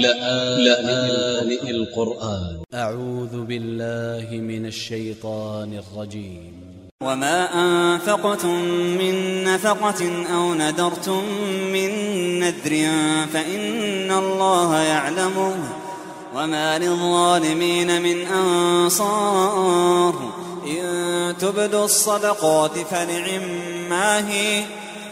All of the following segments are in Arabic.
لآن القرآن. أ ع و ذ ب ا ل ل ه من ا ل ش ي ط ا ن ا ل ج ي م وما أنفقتم من نفقة أو نذرتم من نذر فإن الله يعلمه. وما للظالمين من أنصار. إن تبدوا الصدقات فنعما هي.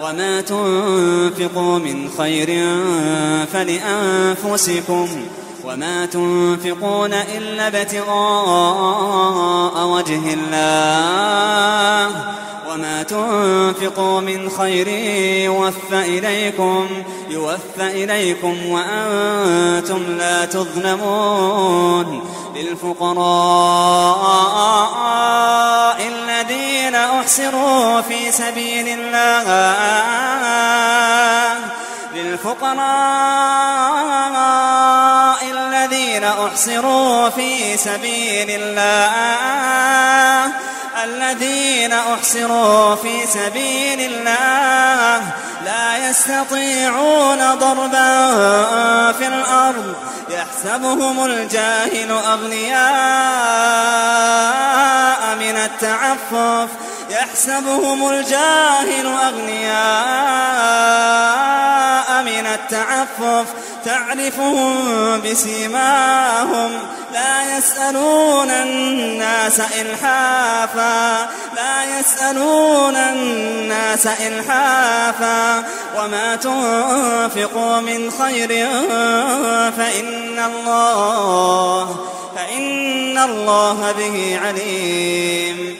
وما تنفقوا من خير فلأنفسكم وما تنفقون إلا ابتغاء وجه الله وما تنفقوا من خير يوفى إليكم يوفى إليكم وأنتم لا تظلمون للفقراء الذين أحسروا في سبيل الله للفقراء الذين أحسروا في سبيل الله الذين أحسروا في سبيل الله لا يستطيعون ضربا في الأرض يحسبهم الجاهل أغنياء من التعفف يحسبهم الجاهل أغنياء التعفف تعرفهم بسيماهم. لا يسألون الناس إلحافا لا يسألون الناس إلحافا. وما تنفقوا من خير فإن الله فإن الله به عليم.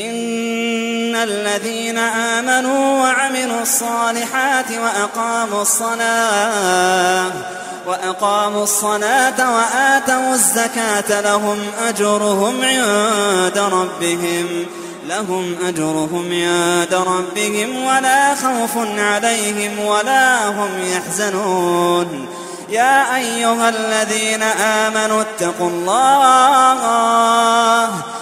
إن الذين آمنوا وعملوا الصالحات وأقاموا الصلاة وأقاموا الصلاة وآتوا الزكاة لهم أجرهم عند ربهم لهم أجرهم عند ربهم ولا خوف عليهم ولا هم يحزنون. يا أيها الذين آمنوا اتقوا الله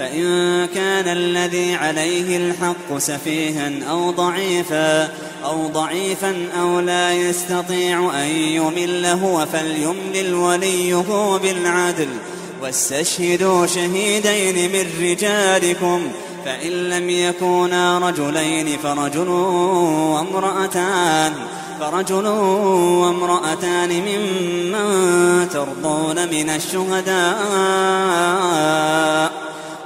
فإن كان الذي عليه الحق سفيها أو ضعيفا أو ضعيفا أو لا يستطيع أن يمل هو فليملل وليه بالعدل واستشهدوا شهيدين من رجالكم فإن لم يكونا رجلين فرجل وامرأتان فرجل وامرأتان ممن ترضون من الشهداء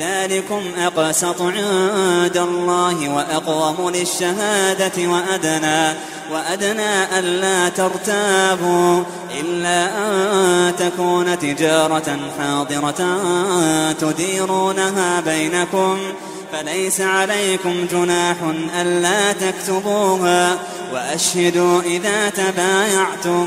ذلكم أقسط عند الله وأقوم للشهادة وأدنى وأدنى ألا ترتابوا إلا أن تكون تجارة حاضرة تديرونها بينكم فليس عليكم جناح ألا تكتبوها وأشهدوا إذا تبايعتم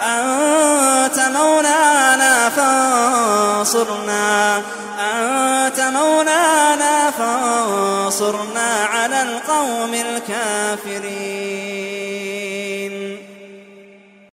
أنت مولانا فانصرنا. أنت مولانا فانصرنا على القوم الكافرين.